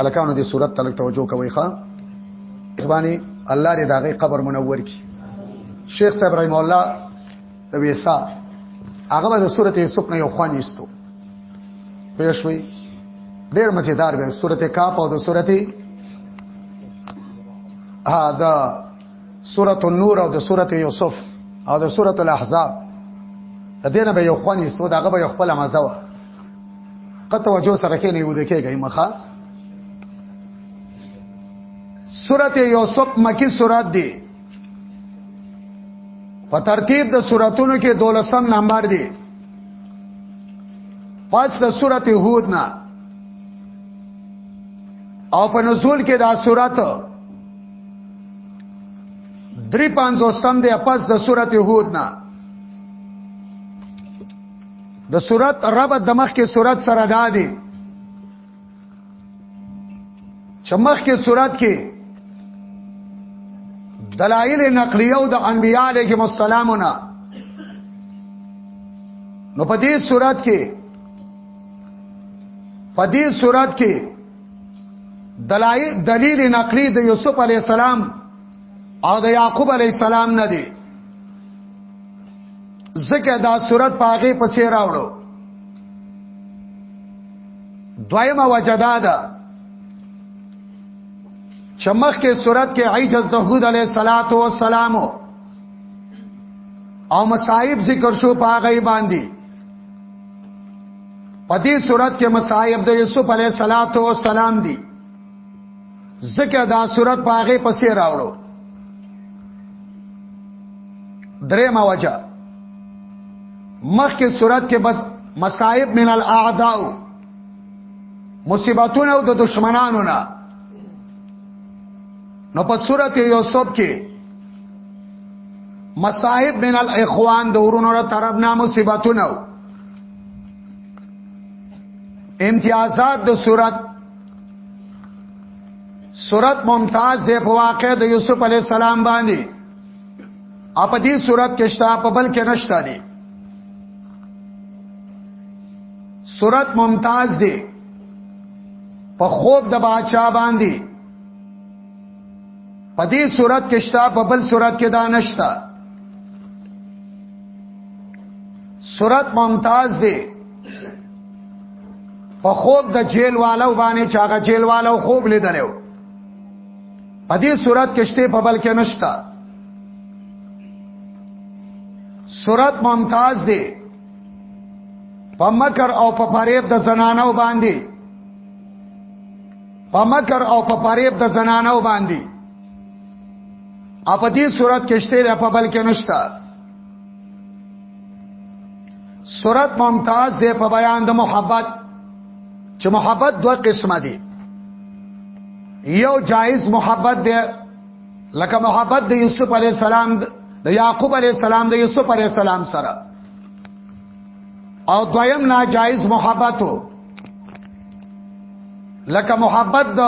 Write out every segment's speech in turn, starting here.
الکانو دې صورت تلک توجه کوي ښا اسباني الله دې داغه قبر منور کی شیخ صاحب رحم الله د ویسا هغه د سورته یوسف نه یو خوان یستو پوه شوي ډېر مزیدار به سورته کاپ او د سورته ها دا سورته النور او د سورته یوسف او د سورته الاحزاب د دینه به یو خوان یستو داغه به یو خپل مزه په توجه سره کې نه وځي کېږي مخه سورته یوسف مکی سورات دی په ترتیب د سوراتونو کې دولسم نمبر دی پس د سورته هود نه او په نزول کې دا سورات درې پنځوستم دی پس د سورته هود نه د صورت رب د مخ کې صورت سره دا دی چې مخ کې صورت کې دلایل نقلیه او د انبیاء علیهم السلامونه نو په دې صورت کې په دې صورت کې دلایل دلیل نقلی د یوسف علی السلام او د یعقوب علی السلام نه دی زکه دا صورت پاغه پسې راوړو دویمه وجدا ده چمخ کې صورت کې عیجز دهود علیه صلوات و سلام او مصائب ذکر شو پاغه باندې پدې صورت کې مصائب د یوسف علیه صلوات و سلام دي زکه دا صورت پاغه پسې راوړو درې ما وجه مخکې صورت کې بس مصائب من الاعداء مصیبتونه او د دشمنانو نه نو په صورت یوسف کې مصائب من الاخوان د ورونو له طرف نه مصیبتونه امتیازات د صورت صورت ممتاز دی په واقع د یوسف علی السلام باندې اپ دې صورت کې شته په بل کې نشته دی صورت ممتاز دی په خوب د باچا باندې په دې صورت کې شته په بل صورت کې دا نشته صورت ممتاز دی په خوب د جیل والو باندې چاغه جیل والو خوب لیدلو په دې صورت کې شته په بل کې نشتا صورت ممتاز دی په مکر او په فریب د زنانو باندې په مکر او په فریب د زنانو باندې اپ دې صورت کې شته په بل کې نشتا سورت ممتاز دی په بیان د محبت چې محبت دوه قسمه دي یو جایز محبت دی لکه محبت د یوسف علی السلام د یعقوب علی السلام د یوسف علی السلام سره او دویم ناجایز محبت وو لکه محبت د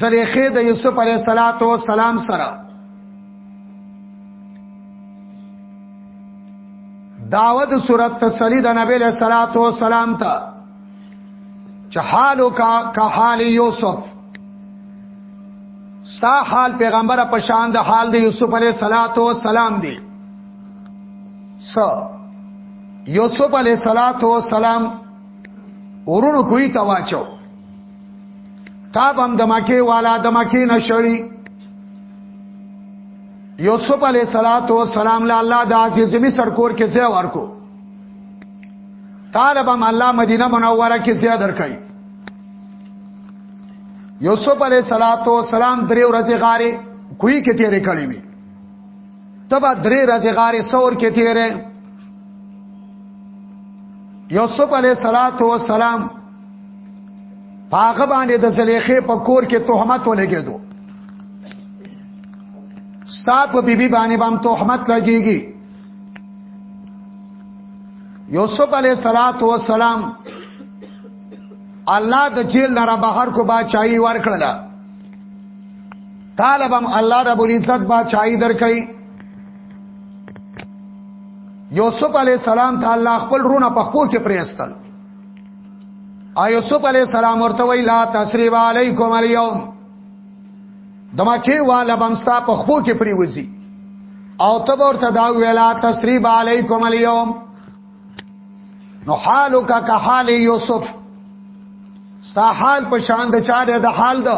زریخه د یوسف علی السلام سره دعوت صورت تسلی د نبی له صلوات و سلام ته چې حالو کا کا حال یوسف ستا حال پیغمبر په شان د حال د یوسف علی صلوات و سلام دی س یوسف علی صلوات و سلام ورونو کوی تواچو کعب هم د مکه والا د مکه نشړي یوسف علی صلوات و سلام له الله د عزیز مصر کور کې ځای ورکو طالب هم الله مدینه منوره کې ځای درکای یوسف علی صلوات و سلام درې ورځې غاره کوی کې تیرې کړې وي تبا درې ورځې غاره سور کې تیرې یوسف علی صلوات و سلام پاغه باندې د زلیخې په کور کې تهمت ولګېدو ستا په بیبي باندې بام تهمت لګېږي یوسف علیه صلوات و سلام الله د جیل نه را بهر کو بادشاہي ورکړل طالبم الله رب العزت بادشاہي درکې یوسف علیه السلام ته الله خپل رونه په خپل کې پرېستل ایوسف علی السلام ورته وی لا تسریب علیکم الیوم دما چې والا بمستا په خپو کې پریوزی او تب ورته دا ویلا تسریب علیکم الیوم نو حالک که حال یوسف ستا حال په شان د چاره د حال د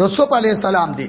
یوسف علی السلام دی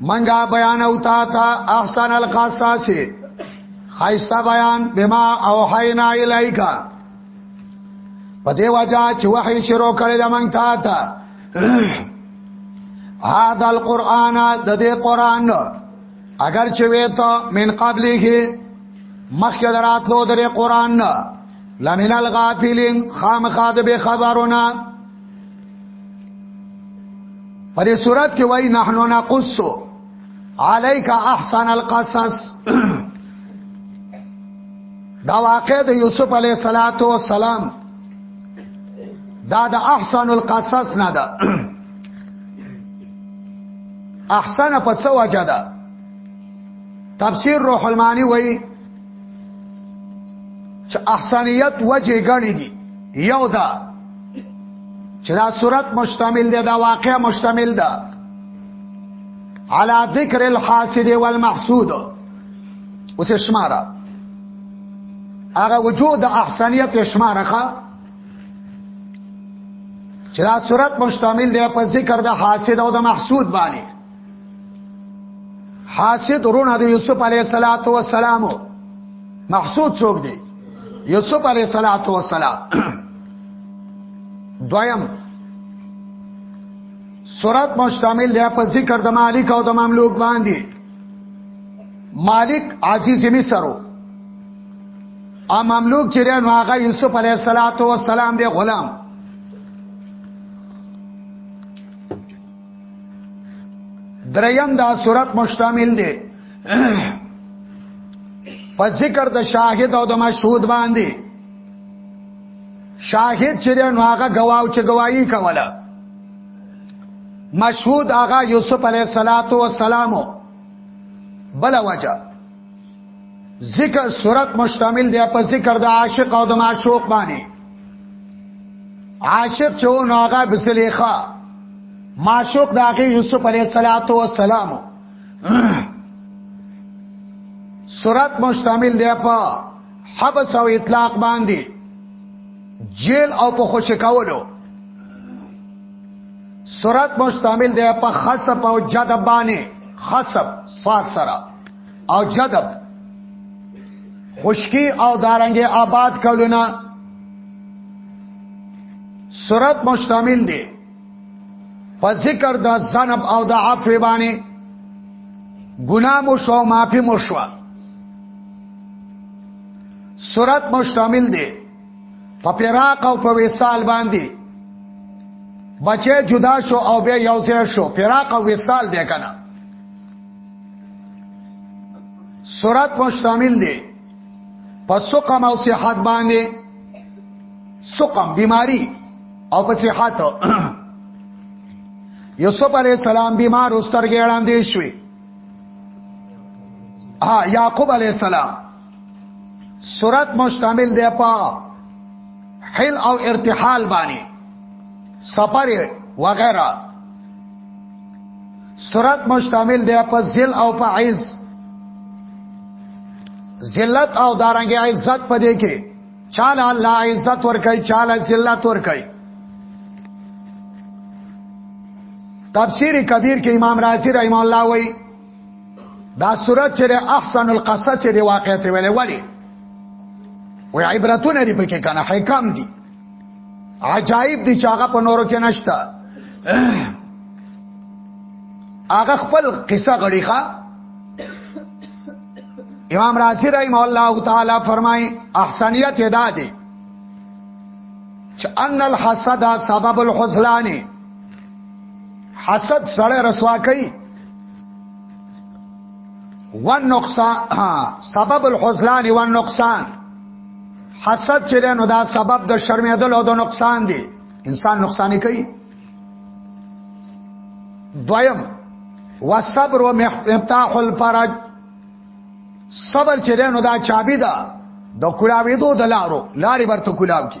منګه بیان او تا تا احسن القصاص خایستا بیان بما او حینا الایکا په دی وجہ چې وحی شروع کړی د منګ تا تا هاذا القرآن د دې قرآن اگر چې وې ته من قبلې کې مخکې دراتلو د قرآن لمن الغافلین خامخا د به خبرونه په دې صورت کې وای نحنو نقص عليك احسن القصص دا واقع د یوسف علی صلوات و سلام دا د احسن القصص نه ده احسن په څه وجه ده تفسیر روح المانی وایي چې احسانیت وجه غني دي یو ده چې دا صورت مشتمل ده دا واقع مشتمل ده على ذکر الحاسد والمحسود اوس شماره هغه وجود احسانیت شماره ښه چې دا صورت مشتمل ده په ذکر د حاسد او د محسود باندې حاسد رونه د یوسف علیه الصلاۃ والسلام محسود څوک دی یوسف علیه الصلاۃ والسلام دویم سورت مشتمل دی په ذکر د مالک او د مملوک باندې مالک عزیز مصر او مملوک چې رانو هغه یوسف علیه الصلاۃ والسلام دی غلام دریم دا صورت مشتمل دی په ذکر د شاهد او د مشهود باندې شاهد چې نو هغه گواو چې گواہی کوله مشهود هغه یوسف علیه السلام بل وجه ذکر صورت مشتمل دی په ذکر د عاشق او د معشوق باندې عاشق چې نو هغه بسلیخه معشوق د هغه یوسف علیه السلام صورت مشتمل دی په حبس او اطلاق باندې جیل او په خوشی کولو سورت مشتمل دی په خصب او جذب باندې خصب صاد سره او جدب خشکی او دارنګ آباد کولونه صورت مشتمل دی په ذکر د ذنب او د عفو باندې ګناه مو شو معافي مو شو صورت مشتمل دی په پیراق او په وصال باندې بچه جدا شو او بیا یو ځای شو پیراق او وصال دی کنه سورات مشتمل دی په سقم او صحت باندې سقم بیماری او په صحت یوسف علی السلام بیمار اوسترګې وړاندې شوې ها یعقوب علی السلام سورت مشتمل دی په حل او ارتحال باندې سفر وغیرہ سورت مشتمل دی په ذل او په عز ذلت او دارنګ عزت په دې کې چاله الله عزت ور کوي چاله ذلت ور کوي تفسیر کبیر کې امام رازی رحم الله وایي دا صورت چې احسن القصه چې دی واقع ته ویلې وړي و عبرتونه دی پکې کنه حکم دي عجایب دي چې هغه په نورو کې نشته هغه خپل قصه غړي ښا امام رازی رحم الله تعالی فرمای احسانیت ادا دي چې ان الحسد سبب الحزلان حسد سره رسوا کوي والنقصان سبب الحزلان والنقصان حسد چې نو دا سبب د شرمېدل او د نقصان دی انسان نقصان کوي دویم والصبر ومفتاح الفرج صبر چې نو دا چابي ده د کلاوېدو د لارو لارې برته کلاو کی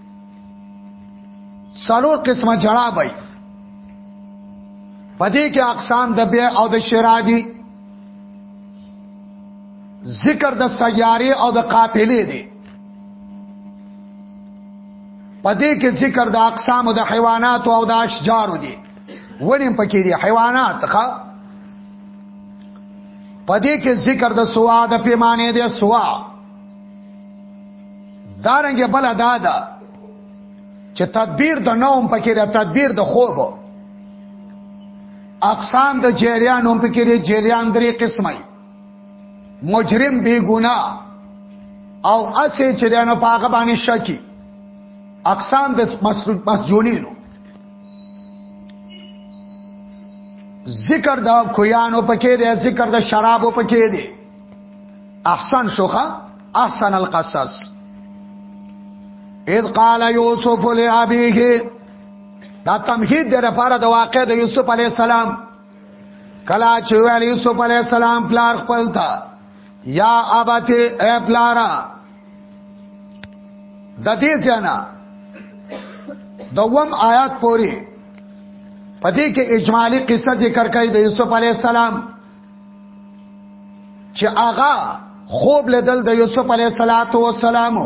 سالور قسمه جړا بای پدې کې اقسام د بيع او د شرا دي ذکر د سیارې او د قافلې دي پدې کې ذکر د اقسام د حیوانات او د اشجار دي ونیم پکې دي حیوانات ښا پدې کې ذکر د سوا د پیمانه دي سوا دارنګ بل ادا ده چې تدبیر د نوم پکې ده تدبیر د خوب اقسام د جریان هم پکې دي جریان درې قسمه مجرم بی ګنا او اسه چې د نه پاګه باندې شکی اقسام د مسجونینو ذکر دا کویانو پکې دی ذکر د شرابو پکې دی احسن شوخه احسن القصص اذ قال یوسف لابیه دا تمهید د لپاره د واقع د یوسف علی السلام کلا چې ویل یوسف علی السلام پلار خپل تا یا ابته ای پلارا د دې ځنا دوم آیات پوری پدې کې اجمالی قصه ذکر کړي د یوسف علی السلام چې هغه خوب لیدل د یوسف علیه السلام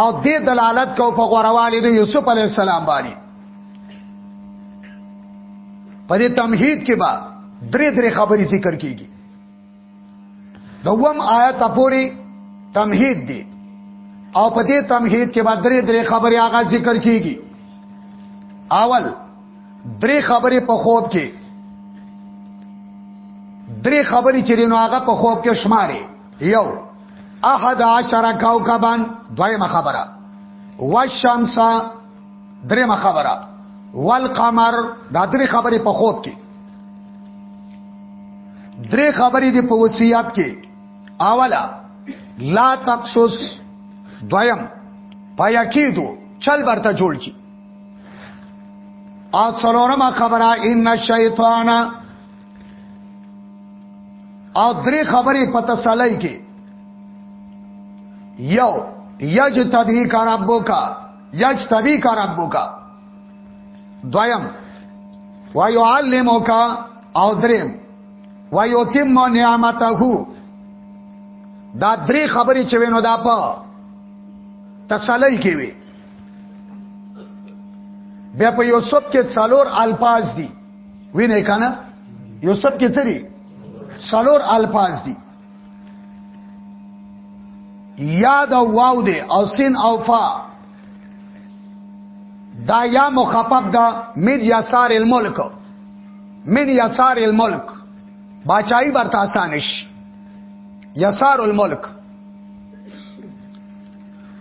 او د دلالت کو په غوروالي د یوسف علیه السلام باندې په دې تمهید کې با درې درې خبرې ذکر کیږي دوم آیت پوری تمهید دی او په دې تمهید کې با درې درې خبرې هغه ذکر کیږي اول درې خبرې په خوب کې درې خبرې چې نو هغه په خوب کې شماري یو احد عشر کوكبان دویمه خبره والشمس درېمه خبره والقمر دا درې خبرې په خوب کې درې خبرې دي په وصیت کې اوله لا تقصص دویم پایا کېدو چل برته جوړ کی او څلورمه خبره ان الشیطان او درې خبرې په تسلی کې یو یج تبی کا ربو کا یج تبی کا ربو کا دویم و یعلمو کا او دریم و یتم نعمته دا درې خبرې چې وینو دا په تسلی کې وي بیا په یوسف کې څلور الفاظ دي وینې کنه یوسف کې تری څلور الفاظ دي یاد او واو دي او سین او فا دا یا مخفف دا من یسار الملک من یسار الملک باچائی برتا آسانش یسار الملک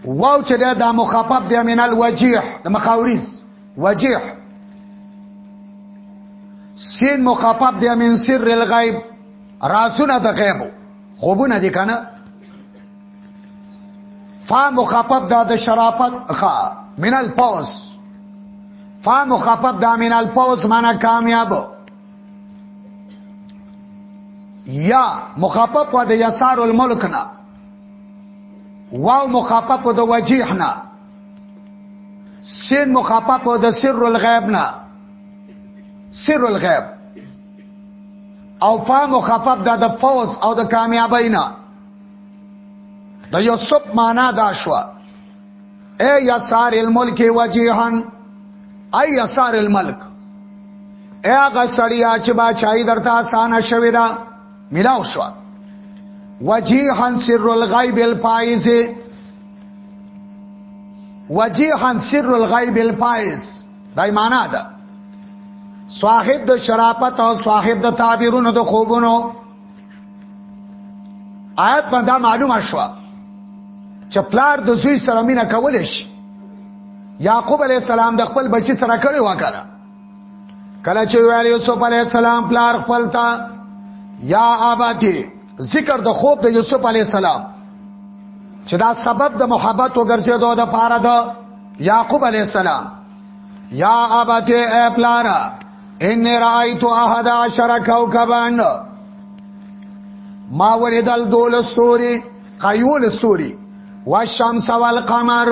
واو چې دا, دا مخاطب دی من الوجیح د مخاوریز وجیح سین مخاطب دی من سر الغیب راسونه د غیب خوبونه دي کنه فا مخاطب دا د شرافت خا من الفوز فا مخاطب دا من الفوز معنا کامیاب یا مخاطب و د یسار الملک نه واو مخاطب د وجیحنا سین مخاطب د سر الغیبنا سر الغیب او فا مخاطب د فوز او د کامیابینا د یوسف معنا دا شو اے یسار الملک وجیحن اے یسار الملک اے هغه سړی چې با چای درته آسان شوی دا ملاو شو وجيها سر الغيب الفائز وجيها سر الغيب الفائز دای معنا ده صاحب د شرافت او صاحب د تعبیرونو د خوبونو آیت باندې معلومه شو چې پلار د زوی سره مینه کول شي یعقوب علی السلام د خپل بچی سره کړی وکړه کله چې ویل یوسف علی السلام پلار خپل تا یا اباتی ذکر د خوب د یوسف علی السلام چې دا سبب د محبت وګرځیدو د پاره د یعقوب علی السلام یا اباتی ای پلار ان رایت احد عشر کوكبان ما ولیدل دول استوري قیول استوري والشمس والقمر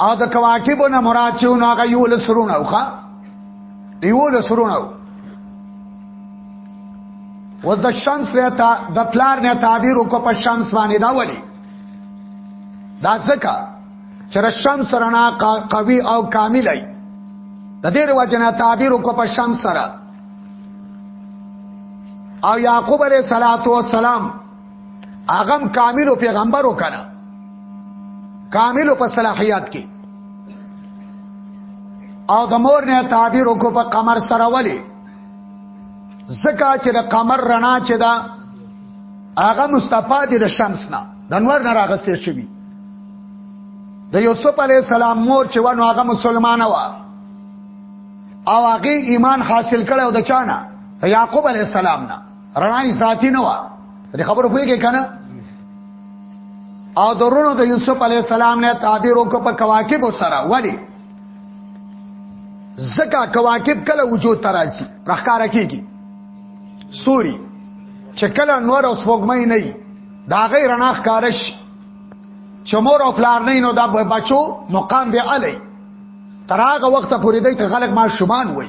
او د کواکبو نه مراد چې نو هغه یو لسرونه وخا یو لسرونه و د شمس له تا د پلار نه تعبیر کو په شمس باندې دا وړي دا ځکه چې د شمس رڼا قوي او کامل وي د دې وجنه تعبیر کو په شمس سره او یعقوب علیہ الصلوۃ والسلام اغم کامل او پیغمبر وکړه کامل په صلاحیات کې او د مور نه تعبیر وکړو په قمر سره ولي زکه چې د قمر رڼا چې دا هغه مستفاد د شمس نه د نور نه راغستې شوی د یوسف علی السلام مور چې ونه هغه مسلمانه و او هغه ایمان حاصل کړو د چانه یعقوب علی السلام نه رڼا یې ذاتی نه و د خبرو کوي کې کنه او درونو د یوسف علی السلام نه تعبیر وکړ په کواکب سره ولی زکا کواکب کله وجود ترازی رخکار کیږي ستوري چې کله نور او سپوږمۍ نه وي دا غي رڼا ښکارش چمور او پلار نه نو دا بچو مقام به علي تراغه وخت پورې دی ته غلق ما شومان وای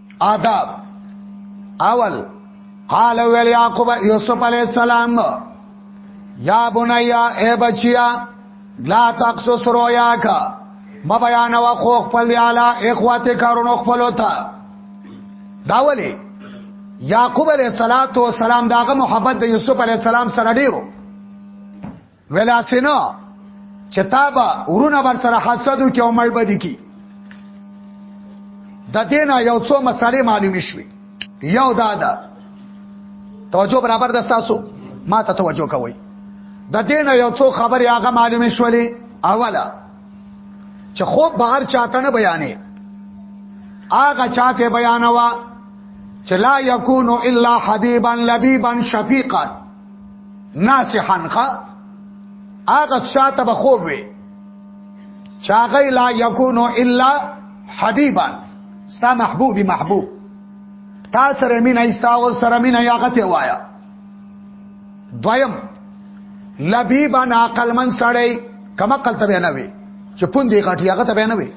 آداب اول قال ویل یعقوب یوسف علی السلام یا بنیا اے بچیا لا تقصص رویاک ما بیان وا خو خپل یالا اخواته کارونو خپل وتا داولی یعقوب علیہ الصلات والسلام داغه محبت د یوسف علیہ السلام سره ډیرو ولا سينو چې تابا ورونه بر سره حسدو کې او مړ بدی کی د دینه یو څو مسالې معلومې شوې یو دا ده توجه برابر ده تاسو ما ته توجه کوئ د دینه یو څو خبرې هغه معلومې شولې اوله چې خوب بهر چاته نه بیانې هغه چاته بیانوا چې لا یکونو الا حبیبا لبیبا شفیقا ناسحن خا هغه چاته به خوب وي چاغی لا یکونو الا حبیبا ستا محبوبی محبوب تا سره مین ایستا او سره مین یاغته وایا دویم لبیبا عقل من سړی کما عقل ته نه وي چې پوندې غټي هغه ته نه وي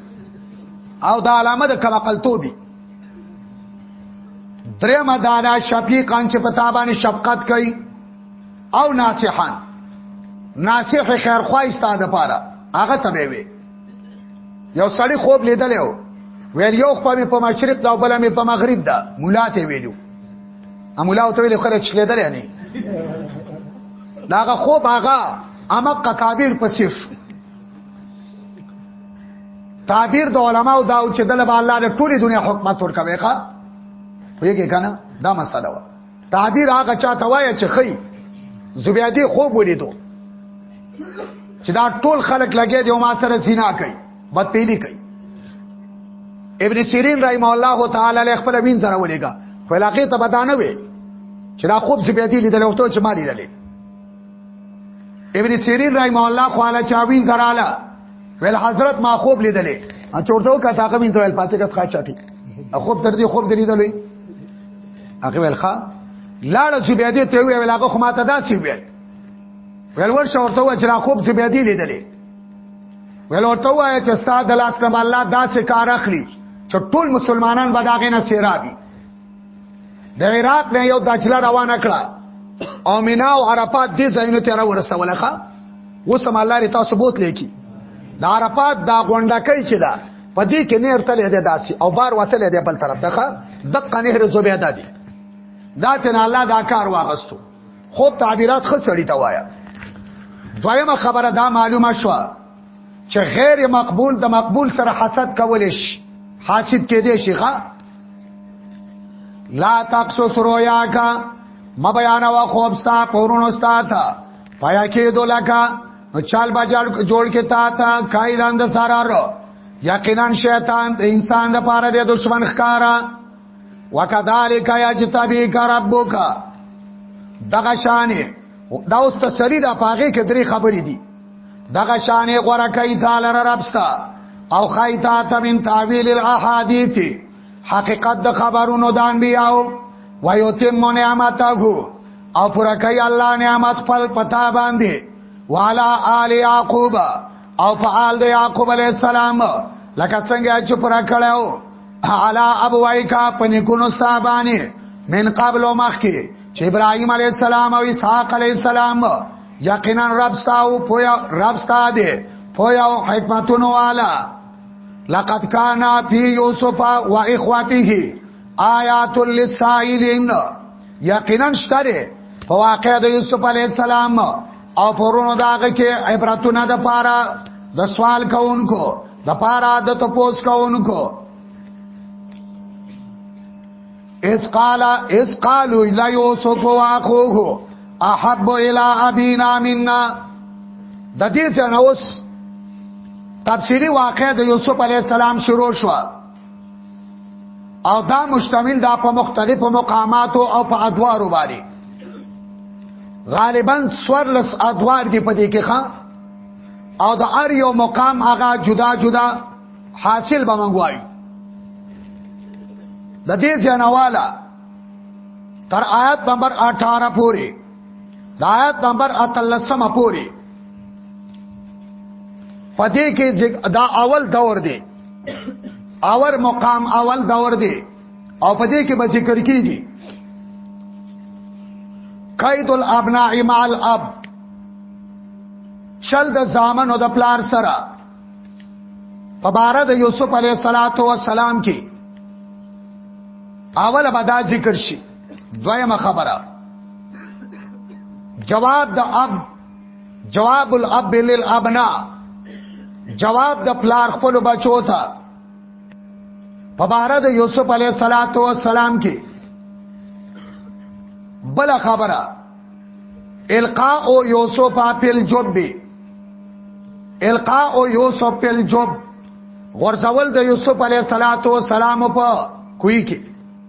او دا علامه د کما عقل توبي درې مدارا شفیقان چې پتا باندې شفقت کوي او ناصحان ناصح خیر خوای ستاده پاره هغه ته وي یو سړی خوب لیدل یو ویل یو خو په مشرق دا بل مې په مغرب دا مولا ته ویلو ا مولا ته ویل خره چې لیدل یعنی داغه خوب هغه امه قطابیر پسې شو تعبیر د علماو دا چې د لبا الله د ټولې دنیا حکومت ورکوي ښا ویګه کنه دا مسله و تعبیر هغه چاته وایي چې خی زبیادی خوب ولیدو چې دا ټول خلک لګي دی او ما سره زنا کوي بد پیلی کوي ابن سیرین رحم الله تعالی له خپل وین سره ولېګا خلاقې ته بدانه وي چې دا خوب زبیادی لیدل او ته چې ما لیدلې ابن سیرین رحم الله خواله چاوین تراله ول حضرت ما خوب لیدلې ا چورته کا تاقه بنت ول پاتې کس خاص چاټي خوب تر دې خوب دلی دلې هغه ول ښا لاړ چې بیا دې ته ویل هغه خو ماته داسې ویل ول ور شورته و چې را خوب چې بیا دې لیدلې ول ورته وای چې استاد لاس نه الله داسې کار اخلي چې ټول مسلمانان به داغه نه سیرابي د عراق نه یو داچله روانه کړه او مینا او عرفات دې ځایونو ته را ورسوله ښا اوس هم الله رتا ثبوت لیکي د عرفات دا غونډه کوي چې دا په دې کې نهر تلې ده داسي او بار وتلې ده بل طرف دغه دقه نهر زبیدا دي دا تن الله دا کار واغستو خو تعبیرات خود سړی ته وایا دویمه خبره دا معلومه شوه چې غیر مقبول د مقبول سره حسد کول شي حاسد کې دې شي ښا لا تقصو سرویا کا ما بیان وا خوب ستا پورونو ستا تا پایا کې دولکا نو چال بازار جوړ کې تا تا کای لاند سارا رو یقینا شیطان د انسان د پاره د دشمن ښکارا وکذالک یجتبیک ربک دغه شانې دا اوس تسلی دا پاغه کې درې خبرې دي دغه شانې غوړه کوي تعالی ربستا او خایتا تمن تعویل الاحادیث حقیقت د خبرونو د انبیاو و یتم نعمتو او پر کوي الله نعمت خپل پتا باندې والا آل یعقوب او فعال د یعقوب علی السلام لکه څنګه چې پر کړهو علا ابوایکا پنیکونو ستابانی من قبل و مخی چې ابراهيم عليه السلام او اسحاق عليه السلام یقینا رب ستاو پویا رب ستا دی پویا او حکمتونو والا لقد کان فی یوسف و اخوته آیات للسائلین یقینا شتره په واقع د یوسف علی السلام او پرونو داغه کې عبرتونه د پاره د سوال کوونکو د پاره د تپوس کوونکو اس قال اس قالو الا یوسف واخوه احب الى ابينا منا د دې څنګه اوس تفسیری واقع د یوسف علی السلام شروع شو او دا مشتمل دا په مختلفو مقاماتو او په ادوارو باندې غالبا سور لس ادوار دی په دې کې ښا او د ار یو مقام هغه جدا جدا حاصل به منغوایو د دې جنواله تر آیات نمبر 18 پورې د آیات نمبر 13 پورې پدې کې دا اول دور دی اور مقام اول دور دی او په دې کې به ذکر کیږي قید الابناء مع الاب چل د زامن او د پلار سره په بار د یوسف علیه الصلاۃ والسلام کې اول به دا ذکر شي دویمه خبره جواب د اب جواب الاب للابناء جواب د پلار خپل بچو ته په بار د یوسف علی صلوات و سلام کې بل خبره القاء او یوسف اپل جوب به القاء او یوسف اپل جوب غرزول د یوسف علی صلوات و سلام په کوی کې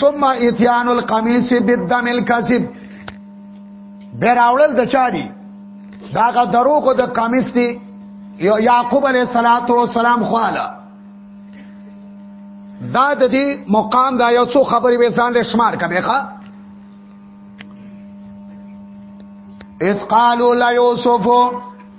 ثم اتيان القميص بالدم الكاذب بیراوړل د چاري داغه دروغ د قميص دی یعقوب علیہ الصلات والسلام خواله دا د دې مقام دا یو څو خبرې به ځان له شمار کمه ښه اس قالوا لا يوسف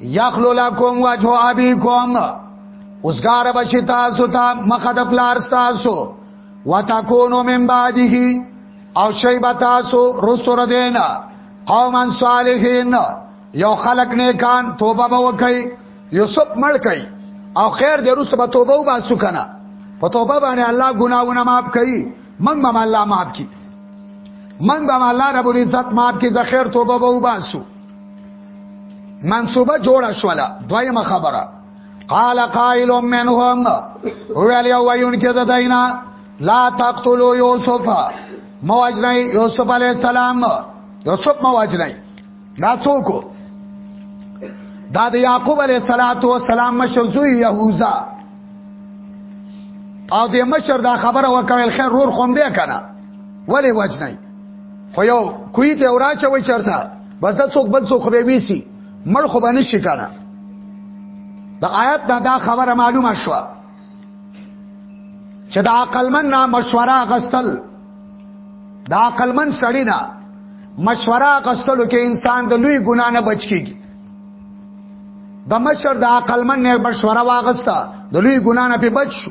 یخلو لکم وجه ابیکم اوسګار بشی تاسو ته مخه د پلار تاسو وتکونو من بعده او شی تاسو رستور دینا قوما صالحین یو خلق نیکان توبه به وکي یوسف مړ کوي او خیر دې رسو به توبه وباسو کنه په توبه باندې الله ګناونه معاف کوي من به الله معاف کی من به الله رب العزت معاف کی زخیر توبه به وباسو منصوبه جوړه شولا دویمه خبره قال قائل منهم هو علی وین کې د دینا لا تقتلوا یوسف مواجنه یوسف علی السلام یوسف مواجنه دا څوک دا د یعقوب علی السلام مشر زوی یهوذا او د مشر دا خبره ورکول خیر رور خوم دی کنه ولی وجنه خو یو کوی ته وراچوي چرته بس څوک بل څوک به ویسي مړ خو باندې شي کنه د آیات نه دا خبره معلومه شو چې د عقلمن نه مشوره غستل د عقلمن سړی نه مشوره غستلو کې انسان د لوی ګنا نه بچ کیږي د مشر د عقلمن نه مشوره واغستا د لوی ګنا نه په بچ شو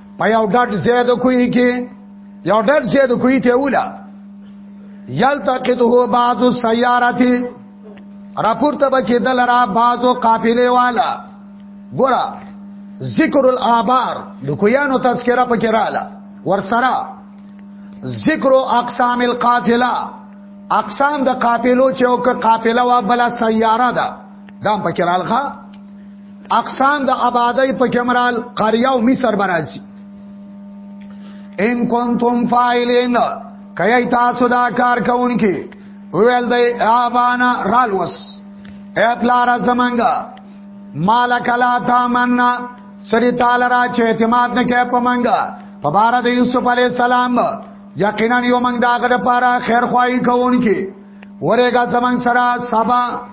په یو ډټ زید کوی کې یو ډټ زید کوی ته ولا یلتقطه بعض السیارات راپورته بچی دل را بعضو قافله والا ګورا ذکر الابار د کویانو تذکرہ پکې رااله ورسره ذکر اقسام القافله اقسام د قافلو چې او که قافله وا بلا سیاره ده دام پکې رالخه اقسام د آبادی په کمرال قریا او مصر برازي ان کنتم فاعلین کای تاسو دا کار کوونکی ویل دی ابانا رالوس اے پلار زمانګه مالک لا تامنا سری تعالی را چې اعتماد نه کوي په منګه په بار د یوسف علی السلام یقینا یو منګ داغه لپاره خیر خوای کوونکی ورېګا زمنګ سره سبا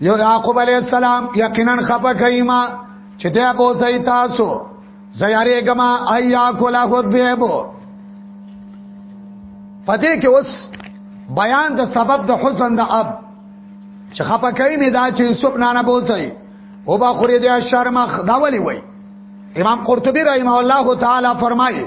یو یعقوب علی السلام یقینا خپه کایما چې ته په ځای تاسو زیاره ګما ایا کولا خو دیبو پدې کې اوس بیان د سبب د حزن د اب چې خپه کوي می دا چې یوسف نانا بوځي او با خوري د شرم دا ولي وای امام قرطبي رحمه الله تعالی فرمایي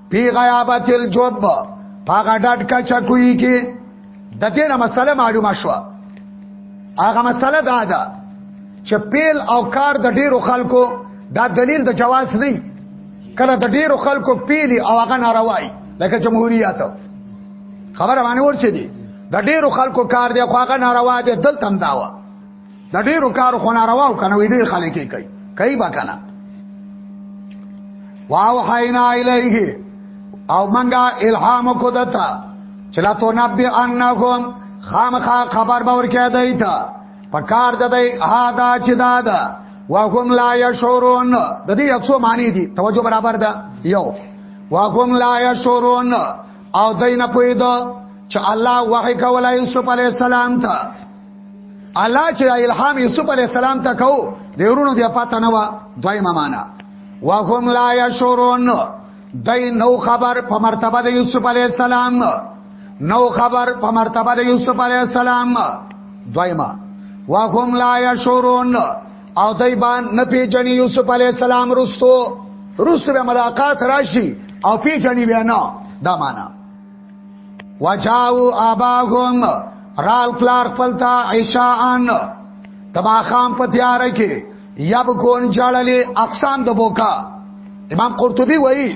پی غیابت الجب پاګه ډټ کا چکوي کې د دې نه مسله معلومه شو هغه مسله دا ده چې پیل او کار د ډیرو خلکو دا دلیل د جواز نه کله د ډیرو خلکو پیلی او هغه ناروای لکه جمهوریت خبره باندې ورچې دي د ډیرو خلکو کار دی خو هغه ناروا دی دلته هم داوا د ډیرو کارو خو ناروا او کنه وی ډیر خلک کوي کوي با کنه واو حینا الیه او منګه الهام کو دتا چلا تو نبی انکم خامخا خبر باور کې دی تا پکار د دی هادا چې دادا وهم لا یشورون د دې اڅو معنی دي توجه برابر ده یو وهم لا یشورون او دینه پوی دو چې الله وحی کولای یوسف علی السلام ته الله چې الهام یوسف علی السلام ته کو د ورونو بیا پاتہ نه و دویمه معنا وهم لا یشورون دای نو خبر په مرتبه د یوسف علی السلام نو خبر په مرتبه د یوسف علی السلام دویمه وهم لا یشورون او دای باندې نه پیژني یوسف علی السلام رستو رستو به ملاقات راشي او پیژني بیا نه دا معنا وجاو اباهم رال پلار خپلتا عشاءن تما خام په تیار کې یب کون جړلې اقسام د بوکا امام قرطبي وایي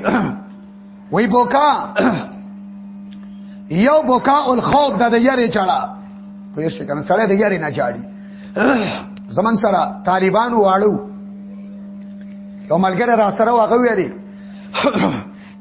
وی بوکا یو بوکا الخوف د یری چړه پوه شو کنه سړی د یری نه چاړي زمون سره طالبان واړو یو ملګری را سره واغوي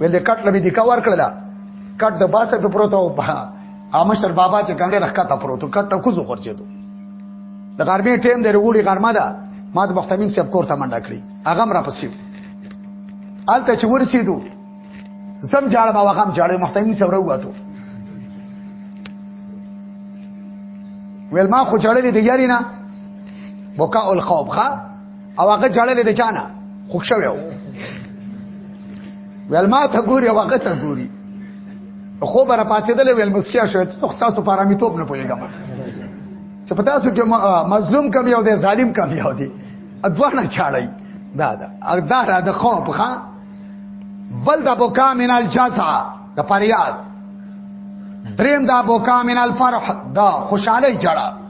ول د کټ لبي د کور کړل کټ د باسه په پروتو امشر بابا چې کمره رخه تا پروتو کټ ټکو زو خرچې دو د غرمې ټیم د وروړي غرمه ده ما د مختمین سب کور ته منډه کړی هغه را پسیو الته چې ورسېدو زم جاړه ما وغم جاړه مختمین سب راواتو ویل ما خو جړلې د یاري نه بوکا الخوب ښا او هغه جړلې د چانه خوښ شوی و ویل ما ته ګوري او هغه ته ګوري خو بر پاتېدل ویل مسکیا شو ته تاسو پارامیتوب نه پويګم چې په تاسو کې مظلوم کم یو دی ظالم کم یو دی ادوانه چاړی دا دا دا را د خو په خان بل د بوکا من الجزع د پریاد دریم د بوکا من الفرح دا خوشاله جړه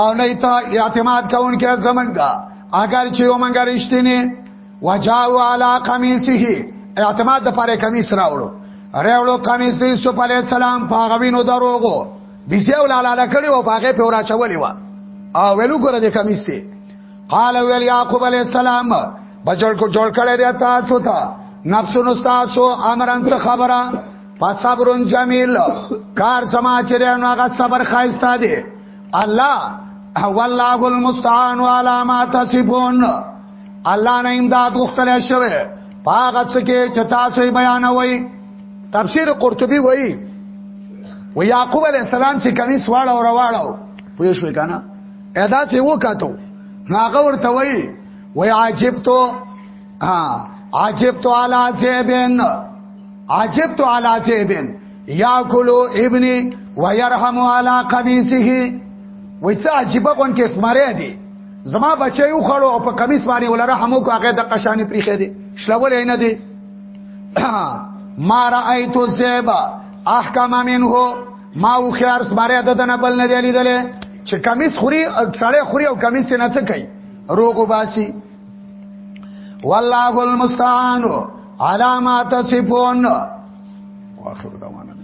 او نه ته اعتماد کوونکې زمونږه اگر چې یو مونږه رښتینی وجاو علی قمیصه اعتماد د پاره قمیص راوړو راوړو قمیص دی یوسف علی السلام پاغوینو دروغو بیزیو لالاله کړي او پاغه په ورا چولې و او ویلو ګره د قمیص دی قال ویل یعقوب علی السلام بجړ کو جوړ کړی دی تاسو ته نفسونو تاسو امرن څه خبره فصبرون جمیل کار سما چره نو هغه صبر خایسته دی الله والله المستعان وعلى ما تصفون الله نه امداد غوښتل شوی پاغه څه کې چې تاسو بیان وای تفسیر قرطبي وای و یعقوب علی السلام چې کمی سوال او رواړو پوه شو کنه ادا څه وکاتو ناغه ورته وای وای عجب تو ها عجب تو علا زیبن عجب تو علا زیبن یاکلو ابنی و یرحمو علا قمیسیه وی څه عجیبه کون کې اسمره دی زما بچی یو خړو او په کمیس باندې ولره همو کو هغه د قشانی پریخې دی شلول نه دی ما رأيت الذئب احکم منه ما او خيار سماره د دنه بل نه دی لیدل چې کمیس خوري سړی خوري او کمیس نه څه کوي روغ وباسي والله المستعان علامات صفون واخر دعوانا